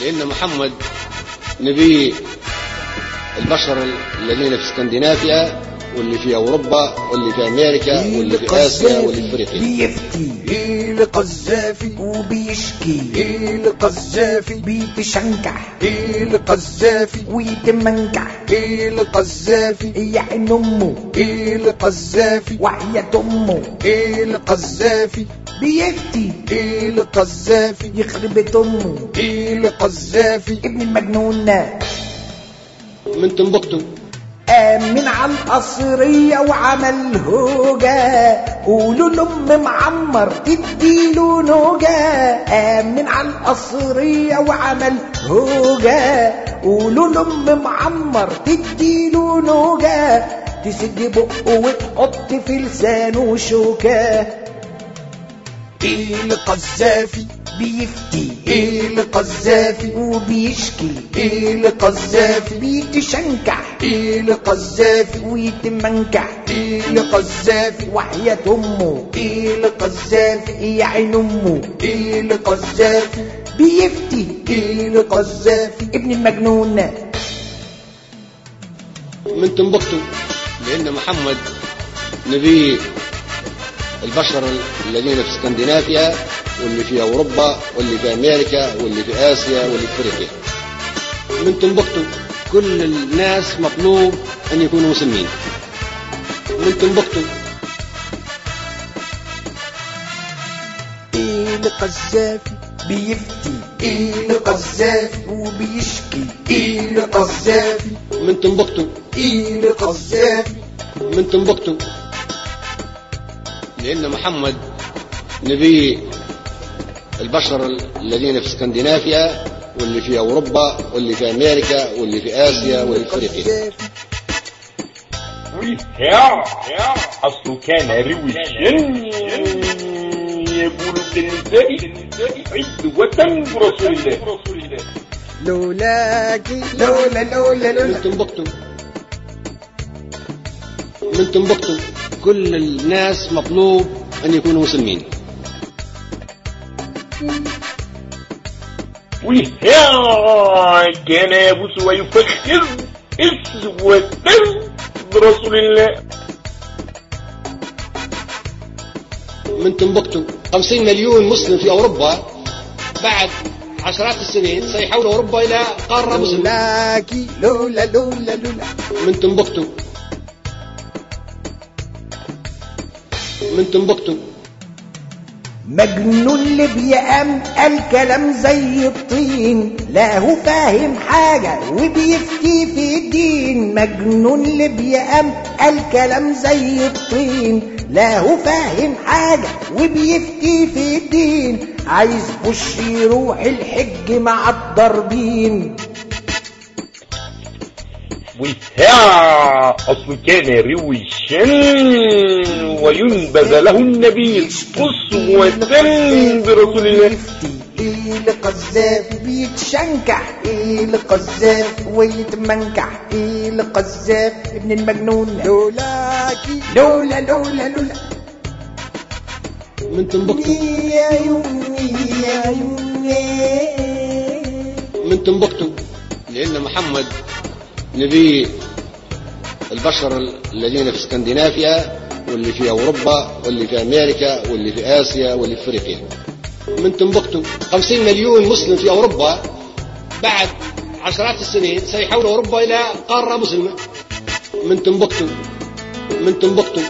لأن محمد نبي البشر الذين في اسكندنافيا واللي في أوروبا واللي في أمريكا واللي في آسيا واللي في أفريقيا. بيفتي إيه القذافي وبيشكي. إيه القذافي بيتشنكح إيه القذافي ويتمنكح إيه القذافي يعين امه إيه القذافي وحياة امه إيه القذافي بيفتي إيه القذافي يخرب بيت امه إيه القذافي ابن المجنون. من تنبكتو آمن على القصرية وعمل هوجة قولوا لأم معمر تديله نوجة آمن على القصرية وعمل هوجة قولوا لأم معمر تديله نوجة تسد بقه وتحط في لسانه شوكة القذافي بيفتي إيه القذافي وبيشكي إيه القذافي بيتشنكح إيه القذافي ويتمنكح إيه القذافي وحياة أمه إيه القذافي يا عين أمه إيه القذافي. بيفتي إيه القذافي ابن المجنون. من تنبكتو لأن محمد نبي البشر الذين في اسكندنافيا واللي في أوروبا واللي في أمريكا واللي في آسيا واللي في أفريقيا. من تنبكتو كل الناس مطلوب أن يكونوا مسلمين. من تنبكتو إيه القذافي بيفتي إيه القذافي وبيشكي إيه القذافي من تنبكتو إيه القذافي من تنبكتو لأن محمد نبي البشر الذين في اسكندنافيا واللي في أوروبا واللي في أمريكا واللي في آسيا واللي في أفريقيا. ويا أصله كان روشا يقول النساء عدوة برسول الله. لولاكي لولا لولا من لولا تنبكتو من تنبكتو كل الناس مطلوب أن يكونوا مسلمين. ويفخر برسول الله من تنبكتو 50 مليون مسلم في أوروبا بعد عشرات السنين سيحول أوروبا إلى قارة مسلمة. لولا لولا لولا. من تنبكتو من تنبكتو مجنون ليبيا قام قال كلام زي الطين لا هو فاهم حاجة وبيفتي في الدين. مجنون ليبيا قام قال كلام زي الطين لا هو فاهم حاجة وبيفتي في الدين. عايز بش يروح الحج مع الضربين. ويا أصل كان روشا وينبذ له النبي قسوة برسول الله إيه القذافي بيتشنكح إيه القذافي ويتمنكح إيه القذافي ابن المجنون. لولاكي لولا لولا لولا. من تنبكتو يا يومي يا يومي من تنبكتو لأن محمد نبي البشر الذين في اسكندنافيا واللي في أوروبا واللي في أمريكا واللي في آسيا واللي في أفريقيا. من تنبكتو 50 مليون مسلم في أوروبا بعد عشرات السنين سيحول أوروبا إلى قارة مسلمة. من تنبكتو من تنبكتو